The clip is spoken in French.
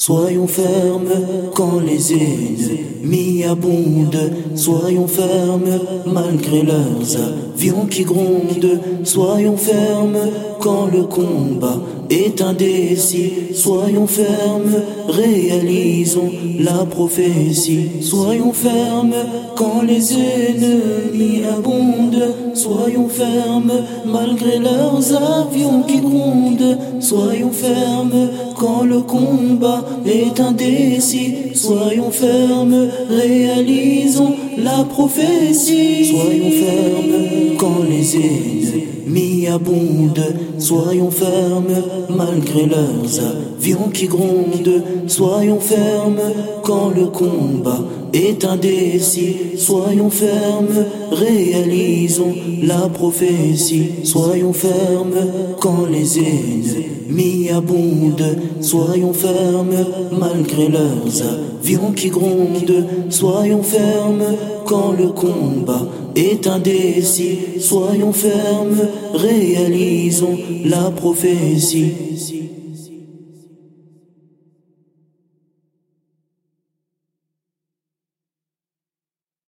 Soyons fermes quand les ennemis abondent. Soyons fermes malgré leurs avions qui grondent. Soyons fermes quand le combat est indécis. Soyons fermes, réalisons la prophétie. Soyons fermes quand les ennemis abondent. Soyons fermes malgré leurs avions qui grondent. Soyons fermes quand le combat est indécis. Soyons fermes, réalisons la prophétie. Soyons fermes quand les ennemis abondent. Soyons fermes malgré leurs avions qui grondent. Soyons fermes quand le combat est indécis. Soyons fermes, réalisons la prophétie. Soyons fermes quand les ennemis abondent. Soyons fermes malgré leurs avions qui grondent. Soyons fermes quand le combat est indécis. Soyons fermes, réalisons la prophétie.